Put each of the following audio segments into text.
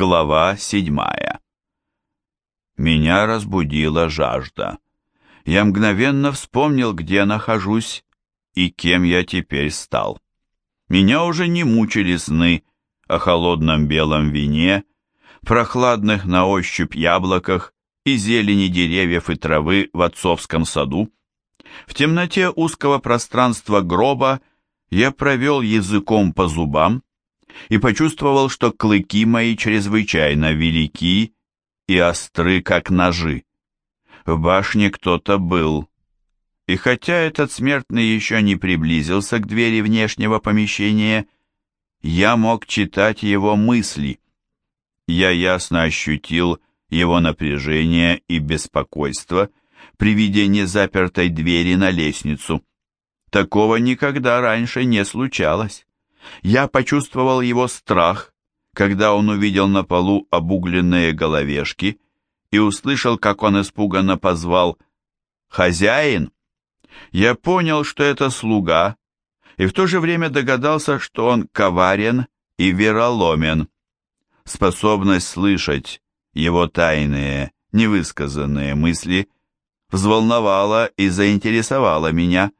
Глава седьмая. Меня разбудила жажда. Я мгновенно вспомнил, где нахожусь и кем я теперь стал. Меня уже не мучили сны о холодном белом вине, прохладных на ощупь яблоках и зелени деревьев и травы в отцовском саду. В темноте узкого пространства гроба я провел языком по зубам, и почувствовал, что клыки мои чрезвычайно велики и остры, как ножи. В башне кто-то был, и хотя этот смертный еще не приблизился к двери внешнего помещения, я мог читать его мысли. Я ясно ощутил его напряжение и беспокойство при виде незапертой двери на лестницу. Такого никогда раньше не случалось. Я почувствовал его страх, когда он увидел на полу обугленные головешки и услышал, как он испуганно позвал «Хозяин!». Я понял, что это слуга, и в то же время догадался, что он коварен и вероломен. Способность слышать его тайные, невысказанные мысли взволновала и заинтересовала меня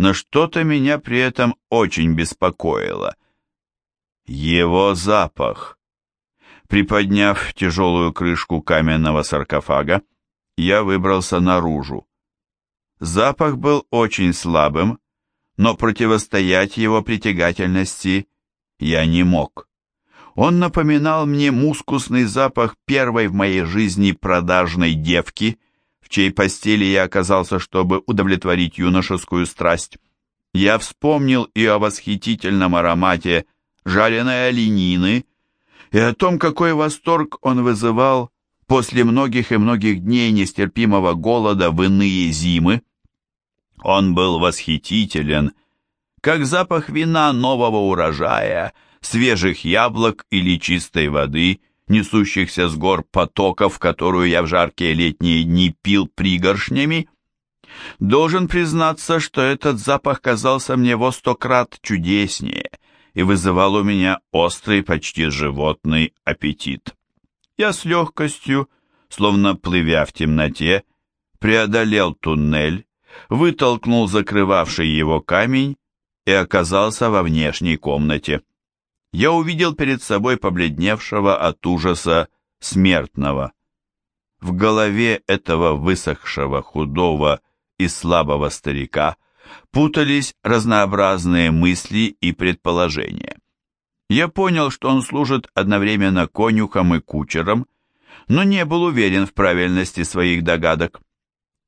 но что-то меня при этом очень беспокоило. Его запах. Приподняв тяжелую крышку каменного саркофага, я выбрался наружу. Запах был очень слабым, но противостоять его притягательности я не мог. Он напоминал мне мускусный запах первой в моей жизни продажной девки — чьей постели я оказался, чтобы удовлетворить юношескую страсть. Я вспомнил и о восхитительном аромате жареной оленины, и о том, какой восторг он вызывал после многих и многих дней нестерпимого голода в иные зимы. Он был восхитителен, как запах вина нового урожая, свежих яблок или чистой воды, несущихся с гор потоков, которую я в жаркие летние дни пил пригоршнями, должен признаться, что этот запах казался мне во сто крат чудеснее и вызывал у меня острый, почти животный аппетит. Я с легкостью, словно плывя в темноте, преодолел туннель, вытолкнул закрывавший его камень и оказался во внешней комнате я увидел перед собой побледневшего от ужаса смертного. В голове этого высохшего, худого и слабого старика путались разнообразные мысли и предположения. Я понял, что он служит одновременно конюхом и кучером, но не был уверен в правильности своих догадок.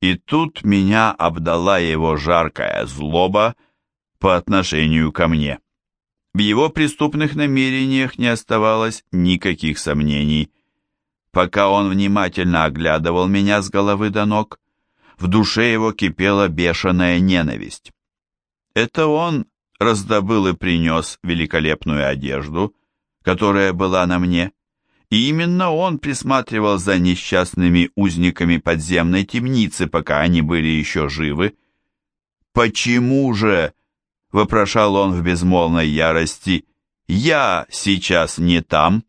И тут меня обдала его жаркая злоба по отношению ко мне. В его преступных намерениях не оставалось никаких сомнений. Пока он внимательно оглядывал меня с головы до ног, в душе его кипела бешеная ненависть. Это он раздобыл и принес великолепную одежду, которая была на мне, и именно он присматривал за несчастными узниками подземной темницы, пока они были еще живы. Почему же вопрошал он в безмолвной ярости, «Я сейчас не там».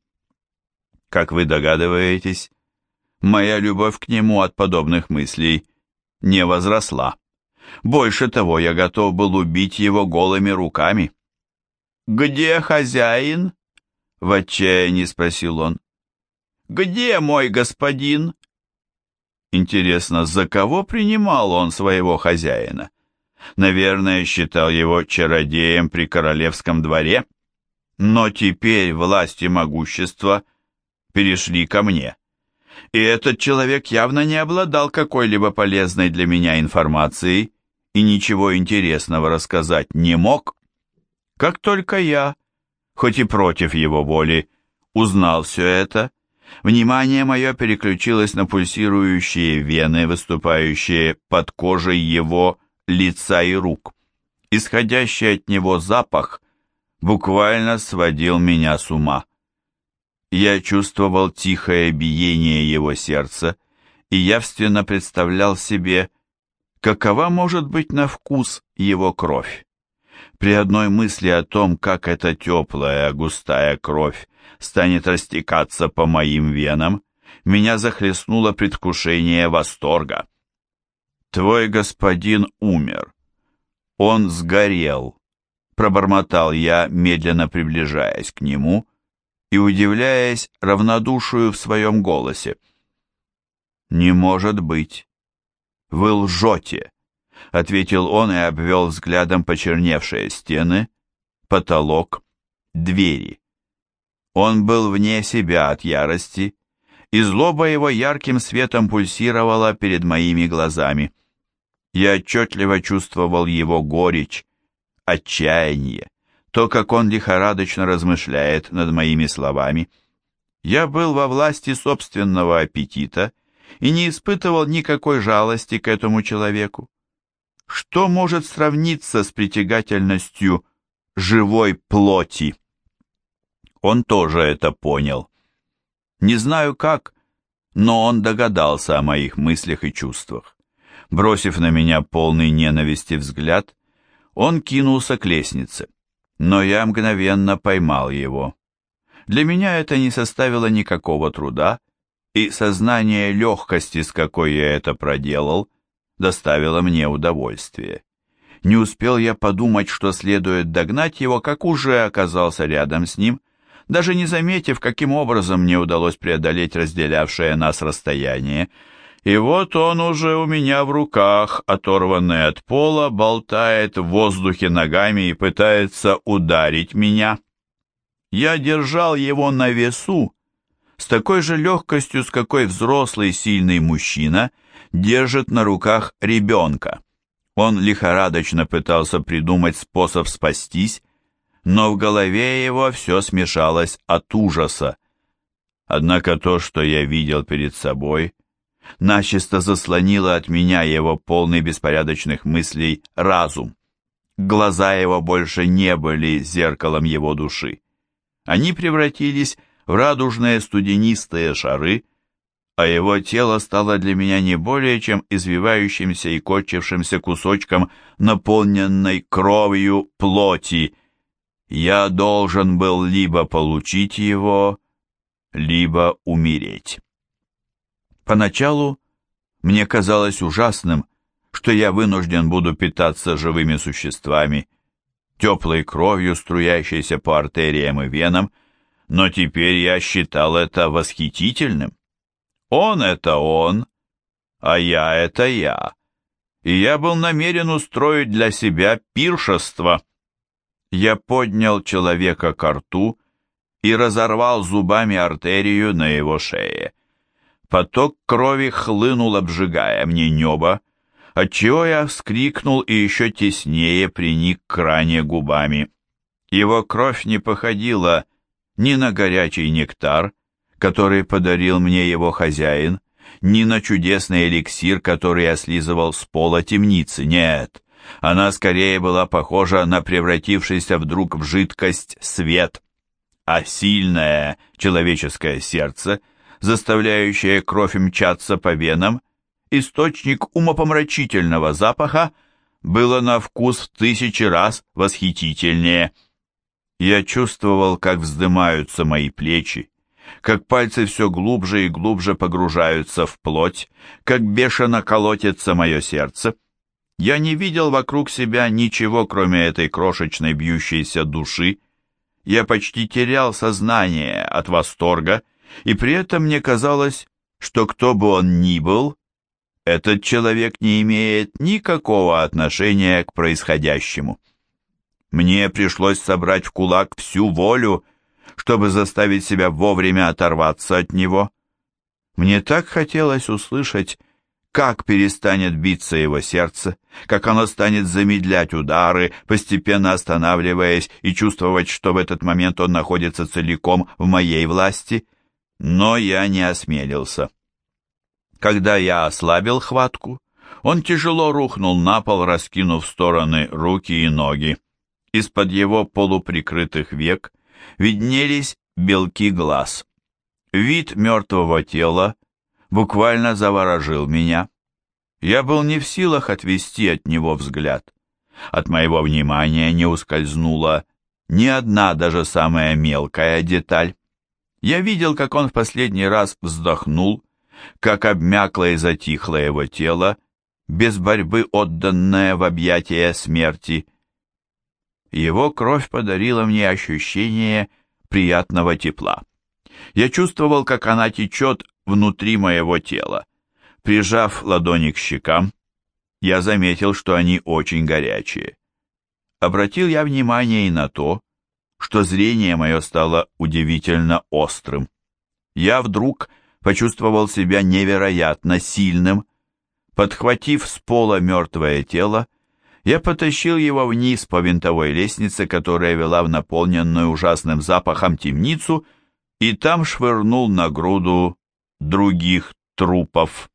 Как вы догадываетесь, моя любовь к нему от подобных мыслей не возросла. Больше того, я готов был убить его голыми руками. «Где хозяин?» — в отчаянии спросил он. «Где мой господин?» Интересно, за кого принимал он своего хозяина? Наверное, считал его чародеем при королевском дворе, но теперь власть и могущество перешли ко мне. И этот человек явно не обладал какой-либо полезной для меня информацией и ничего интересного рассказать не мог. Как только я, хоть и против его воли, узнал все это, внимание мое переключилось на пульсирующие вены, выступающие под кожей его лица и рук. Исходящий от него запах буквально сводил меня с ума. Я чувствовал тихое биение его сердца и явственно представлял себе, какова может быть на вкус его кровь. При одной мысли о том, как эта теплая, густая кровь станет растекаться по моим венам, меня захлестнуло предвкушение восторга. «Твой господин умер. Он сгорел», — пробормотал я, медленно приближаясь к нему и удивляясь равнодушию в своем голосе. «Не может быть. Вы лжете», — ответил он и обвел взглядом почерневшие стены, потолок, двери. Он был вне себя от ярости, и злоба его ярким светом пульсировала перед моими глазами. Я отчетливо чувствовал его горечь, отчаяние, то, как он лихорадочно размышляет над моими словами. Я был во власти собственного аппетита и не испытывал никакой жалости к этому человеку. Что может сравниться с притягательностью живой плоти? Он тоже это понял. Не знаю как, но он догадался о моих мыслях и чувствах. Бросив на меня полный ненависти взгляд, он кинулся к лестнице, но я мгновенно поймал его. Для меня это не составило никакого труда, и сознание легкости, с какой я это проделал, доставило мне удовольствие. Не успел я подумать, что следует догнать его, как уже оказался рядом с ним даже не заметив, каким образом мне удалось преодолеть разделявшее нас расстояние. И вот он уже у меня в руках, оторванный от пола, болтает в воздухе ногами и пытается ударить меня. Я держал его на весу, с такой же легкостью, с какой взрослый сильный мужчина держит на руках ребенка. Он лихорадочно пытался придумать способ спастись, но в голове его все смешалось от ужаса. Однако то, что я видел перед собой, начисто заслонило от меня его полный беспорядочных мыслей разум. Глаза его больше не были зеркалом его души. Они превратились в радужные студенистые шары, а его тело стало для меня не более чем извивающимся и корчившимся кусочком наполненной кровью плоти, я должен был либо получить его, либо умереть. Поначалу мне казалось ужасным, что я вынужден буду питаться живыми существами, теплой кровью, струящейся по артериям и венам, но теперь я считал это восхитительным. Он — это он, а я — это я, и я был намерен устроить для себя пиршество — я поднял человека к рту и разорвал зубами артерию на его шее. Поток крови хлынул, обжигая мне небо, отчего я вскрикнул и еще теснее приник к ране губами. Его кровь не походила ни на горячий нектар, который подарил мне его хозяин, ни на чудесный эликсир, который я слизывал с пола темницы. Нет, она скорее была похожа на превратившийся вдруг в жидкость свет, а сильное человеческое сердце, заставляющее кровь мчаться по венам, источник умопомрачительного запаха, было на вкус в тысячи раз восхитительнее. Я чувствовал, как вздымаются мои плечи, как пальцы все глубже и глубже погружаются в плоть, как бешено колотится мое сердце. Я не видел вокруг себя ничего, кроме этой крошечной бьющейся души. Я почти терял сознание от восторга, и при этом мне казалось, что кто бы он ни был, этот человек не имеет никакого отношения к происходящему. Мне пришлось собрать в кулак всю волю, чтобы заставить себя вовремя оторваться от него. Мне так хотелось услышать, как перестанет биться его сердце, как оно станет замедлять удары, постепенно останавливаясь и чувствовать, что в этот момент он находится целиком в моей власти. Но я не осмелился. Когда я ослабил хватку, он тяжело рухнул на пол, раскинув в стороны руки и ноги. Из-под его полуприкрытых век виднелись белки глаз. Вид мертвого тела буквально заворожил меня. Я был не в силах отвести от него взгляд. От моего внимания не ускользнула ни одна, даже самая мелкая деталь. Я видел, как он в последний раз вздохнул, как обмякло и затихло его тело, без борьбы отданное в объятия смерти. Его кровь подарила мне ощущение приятного тепла. Я чувствовал, как она течет внутри моего тела. Прижав ладони к щекам, я заметил, что они очень горячие. Обратил я внимание и на то, что зрение мое стало удивительно острым. Я вдруг почувствовал себя невероятно сильным. Подхватив с пола мертвое тело, я потащил его вниз по винтовой лестнице, которая вела в наполненную ужасным запахом темницу, и там швырнул на груду других трупов.